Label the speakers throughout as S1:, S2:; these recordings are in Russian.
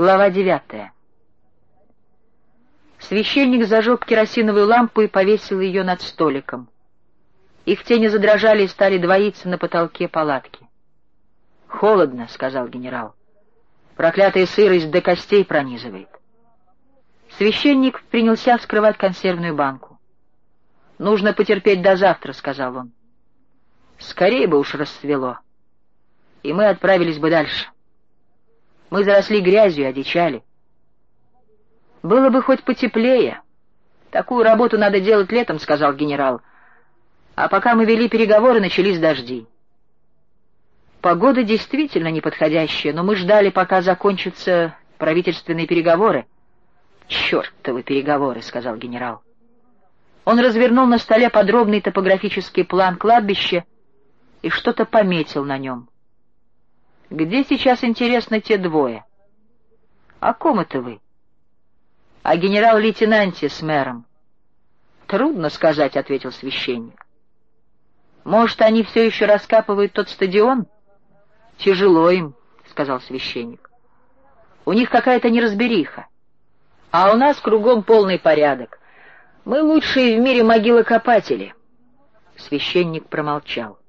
S1: Глава девятая. Священник зажег керосиновую лампу и повесил ее над столиком. Их тени задрожали и стали двоиться на потолке палатки. «Холодно», — сказал генерал. «Проклятая сырость до костей пронизывает». Священник принялся вскрывать консервную банку. «Нужно потерпеть до завтра», — сказал он. «Скорее бы уж расцвело, и мы отправились бы дальше». Мы заросли грязью, одичали. Было бы хоть потеплее. Такую работу надо делать летом, — сказал генерал. А пока мы вели переговоры, начались дожди. Погода действительно неподходящая, но мы ждали, пока закончатся правительственные переговоры. «Чертовы переговоры», — сказал генерал. Он развернул на столе подробный топографический план кладбища и что-то пометил на нем. Где сейчас, интересно, те двое? О ком это вы? О генерал-лейтенанте с мэром. Трудно сказать, — ответил священник. Может, они все еще раскапывают тот стадион? Тяжело им, — сказал священник. У них какая-то неразбериха. А у нас кругом полный порядок. Мы лучшие в мире могилокопатели. Священник промолчал.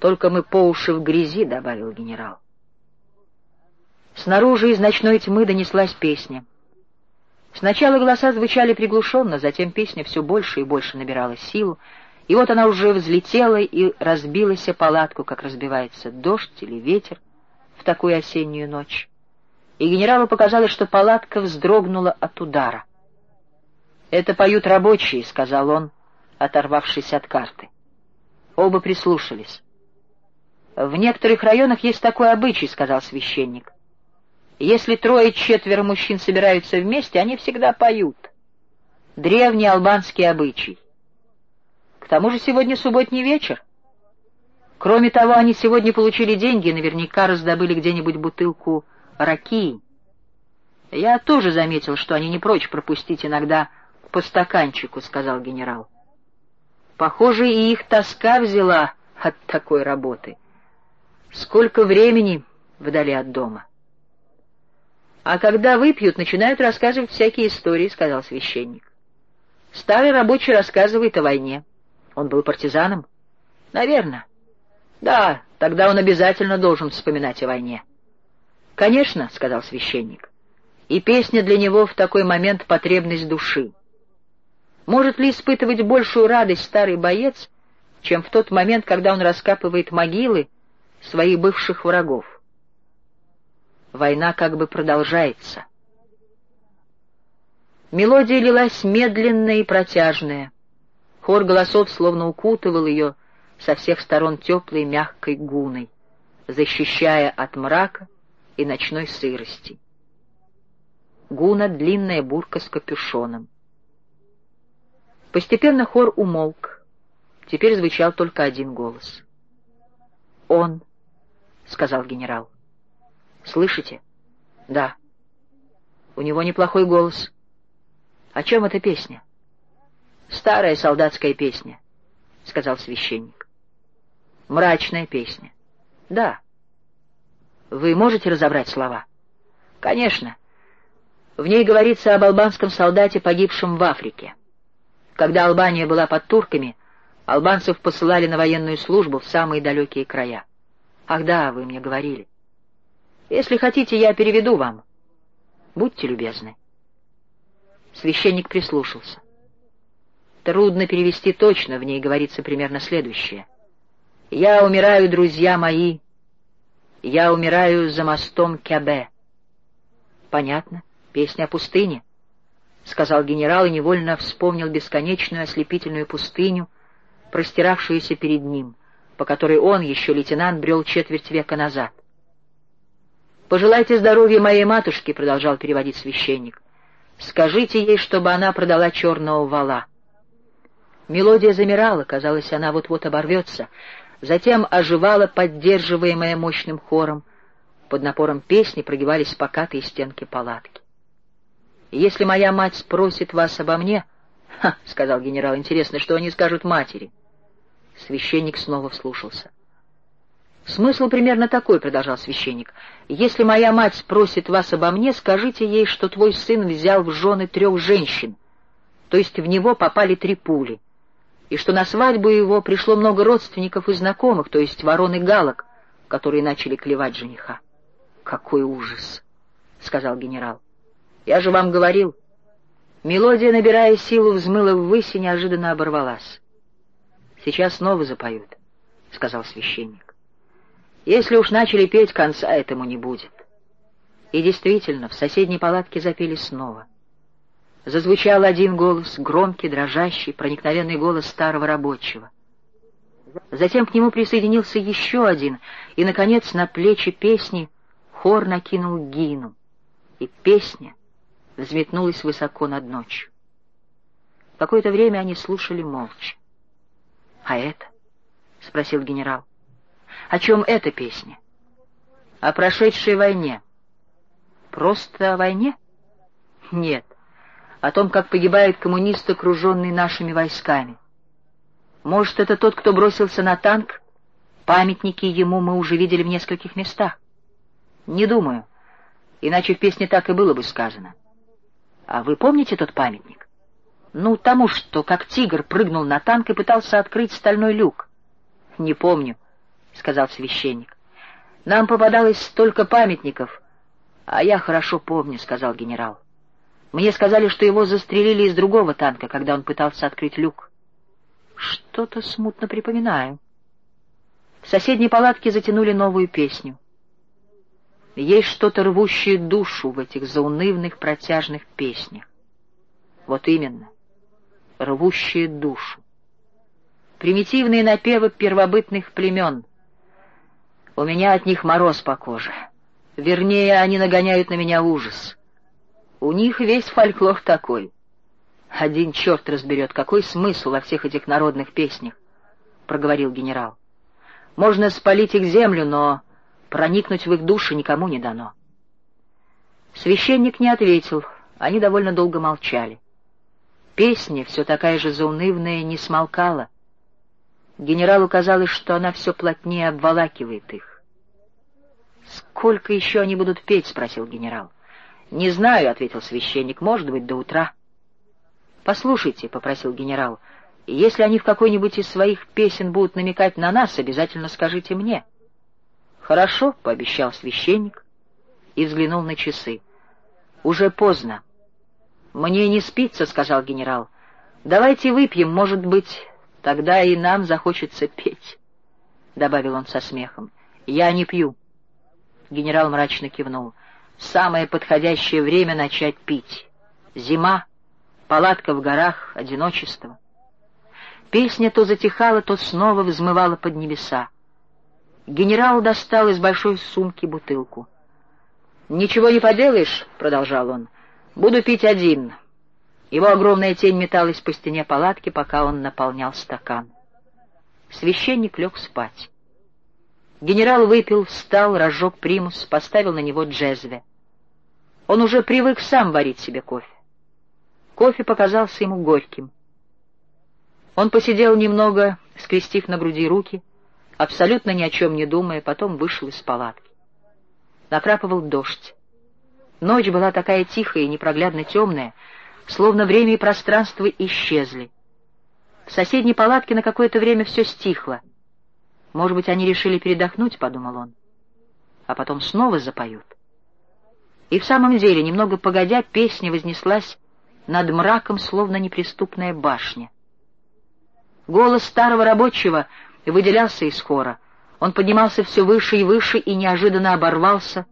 S1: Только мы по уши в грязи, — добавил генерал. Снаружи из ночной тьмы донеслась песня. Сначала голоса звучали приглушенно, затем песня все больше и больше набирала силу, и вот она уже взлетела и разбилась о палатку, как разбивается дождь или ветер в такую осеннюю ночь. И генералу показалось, что палатка вздрогнула от удара. «Это поют рабочие», — сказал он, оторвавшись от карты. Оба прислушались. «В некоторых районах есть такой обычай», — сказал священник. «Если трое-четверо мужчин собираются вместе, они всегда поют. Древний албанский обычай. К тому же сегодня субботний вечер. Кроме того, они сегодня получили деньги и наверняка раздобыли где-нибудь бутылку ракии. Я тоже заметил, что они не прочь пропустить иногда по стаканчику», — сказал генерал. «Похоже, и их тоска взяла от такой работы». Сколько времени вдали от дома. А когда выпьют, начинают рассказывать всякие истории, — сказал священник. Старый рабочий рассказывает о войне. Он был партизаном? Наверное. Да, тогда он обязательно должен вспоминать о войне. Конечно, — сказал священник. И песня для него в такой момент потребность души. Может ли испытывать большую радость старый боец, чем в тот момент, когда он раскапывает могилы, своих бывших врагов. Война как бы продолжается. Мелодия лилась медленная и протяжная. Хор голосов словно укутывал ее со всех сторон теплой мягкой гуной, защищая от мрака и ночной сырости. Гуна — длинная бурка с капюшоном. Постепенно хор умолк. Теперь звучал только один голос. Он — сказал генерал. «Слышите?» «Да». «У него неплохой голос». «О чем эта песня?» «Старая солдатская песня», — сказал священник. «Мрачная песня». «Да». «Вы можете разобрать слова?» «Конечно. В ней говорится об албанском солдате, погибшем в Африке. Когда Албания была под турками, албанцев посылали на военную службу в самые далекие края. Ах да, вы мне говорили. Если хотите, я переведу вам. Будьте любезны. Священник прислушался. Трудно перевести точно, в ней говорится примерно следующее. «Я умираю, друзья мои, я умираю за мостом Кябе». «Понятно, песня о пустыне», — сказал генерал и невольно вспомнил бесконечную ослепительную пустыню, простиравшуюся перед ним по которой он, еще лейтенант, брел четверть века назад. «Пожелайте здоровья моей матушке», — продолжал переводить священник. «Скажите ей, чтобы она продала черного вала». Мелодия замирала, казалось, она вот-вот оборвется, затем оживала, поддерживаемая мощным хором. Под напором песни прогибались покатые стенки палатки. «Если моя мать спросит вас обо мне...» Сказал генерал, — «интересно, что они скажут матери?» Священник снова вслушался. «Смысл примерно такой», — продолжал священник. «Если моя мать спросит вас обо мне, скажите ей, что твой сын взял в жены трех женщин, то есть в него попали три пули, и что на свадьбу его пришло много родственников и знакомых, то есть ворон и галок, которые начали клевать жениха». «Какой ужас!» — сказал генерал. «Я же вам говорил». Мелодия, набирая силу, взмыла ввысь и неожиданно оборвалась. «Сейчас снова запоют», — сказал священник. Если уж начали петь, конца этому не будет. И действительно, в соседней палатке запели снова. Зазвучал один голос, громкий, дрожащий, проникновенный голос старого рабочего. Затем к нему присоединился еще один, и, наконец, на плечи песни хор накинул гину, и песня взметнулась высоко над ночью. Какое-то время они слушали молча. — А это? — спросил генерал. О чем эта песня? О прошедшей войне. Просто о войне? Нет. О том, как погибает коммунист, окруженный нашими войсками. Может, это тот, кто бросился на танк? Памятники ему мы уже видели в нескольких местах. Не думаю. Иначе в песне так и было бы сказано. А вы помните тот памятник? Ну, тому, что как тигр прыгнул на танк и пытался открыть стальной люк. Не помню. — сказал священник. — Нам попадалось столько памятников. — А я хорошо помню, — сказал генерал. Мне сказали, что его застрелили из другого танка, когда он пытался открыть люк. Что-то смутно припоминаю. В соседней палатке затянули новую песню. Есть что-то рвущее душу в этих заунывных протяжных песнях. Вот именно, рвущее душу. Примитивные напевы первобытных племен — у меня от них мороз по коже. Вернее, они нагоняют на меня ужас. У них весь фольклор такой. Один черт разберет, какой смысл во всех этих народных песнях, — проговорил генерал. Можно спалить их землю, но проникнуть в их души никому не дано. Священник не ответил, они довольно долго молчали. Песня, все такая же заунывная, не смолкала. Генералу казалось, что она все плотнее обволакивает их. «Сколько еще они будут петь?» — спросил генерал. «Не знаю», — ответил священник, — «может быть, до утра». «Послушайте», — попросил генерал, — «если они в какой-нибудь из своих песен будут намекать на нас, обязательно скажите мне». «Хорошо», — пообещал священник и взглянул на часы. «Уже поздно». «Мне не спится», — сказал генерал. «Давайте выпьем, может быть, тогда и нам захочется петь», — добавил он со смехом. «Я не пью». Генерал мрачно кивнул. «Самое подходящее время начать пить. Зима, палатка в горах, одиночество». Песня то затихала, то снова взмывала под небеса. Генерал достал из большой сумки бутылку. «Ничего не поделаешь», — продолжал он, — «буду пить один». Его огромная тень металась по стене палатки, пока он наполнял стакан. Священник лег спать. Генерал выпил, встал, разжег примус, поставил на него джезве. Он уже привык сам варить себе кофе. Кофе показался ему горьким. Он посидел немного, скрестив на груди руки, абсолютно ни о чем не думая, потом вышел из палатки. Накрапывал дождь. Ночь была такая тихая и непроглядно темная, словно время и пространство исчезли. В соседней палатке на какое-то время все стихло — может быть, они решили передохнуть, — подумал он. А потом снова запоют. И в самом деле, немного погодя, песня вознеслась над мраком, словно неприступная башня. Голос старого рабочего выделялся из хора. Он поднимался все выше и выше и неожиданно оборвался,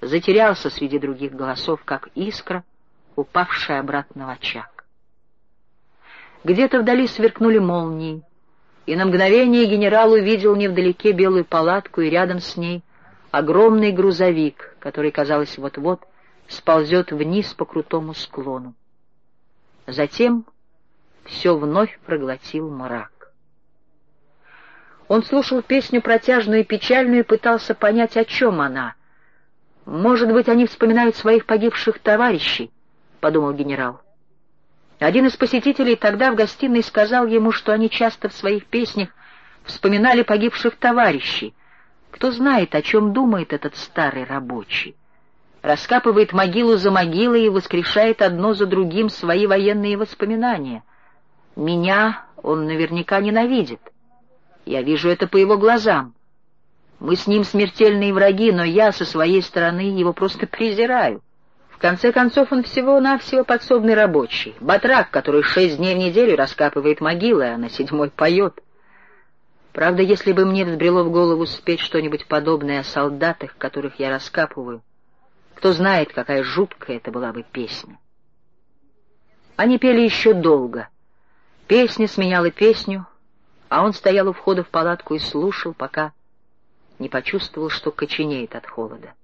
S1: затерялся среди других голосов, как искра, упавшая обратно в очаг. Где-то вдали сверкнули молнии, и на мгновение генерал увидел невдалеке белую палатку и рядом с ней огромный грузовик, который, казалось, вот-вот сползет вниз по крутому склону. Затем все вновь проглотил мрак. Он слушал песню протяжную и печальную и пытался понять, о чем она. «Может быть, они вспоминают своих погибших товарищей», — подумал генерал. Один из посетителей тогда в гостиной сказал ему, что они часто в своих песнях вспоминали погибших товарищей, Кто знает, о чем думает этот старый рабочий? Раскапывает могилу за могилой и воскрешает одно за другим свои военные воспоминания. Меня он наверняка ненавидит. Я вижу это по его глазам. Мы с ним смертельные враги, но я со своей стороны его просто презираю. В конце концов, он всего-навсего подсобный рабочий, батрак, который шесть дней в неделю раскапывает могилы, а на седьмой поет. Правда, если бы мне взбрело в голову спеть что-нибудь подобное о солдатах, которых я раскапываю, кто знает, какая жуткая это была бы песня. Они пели еще долго. Песня сменяла песню, а он стоял у входа в палатку и слушал, пока не почувствовал, что коченеет от холода.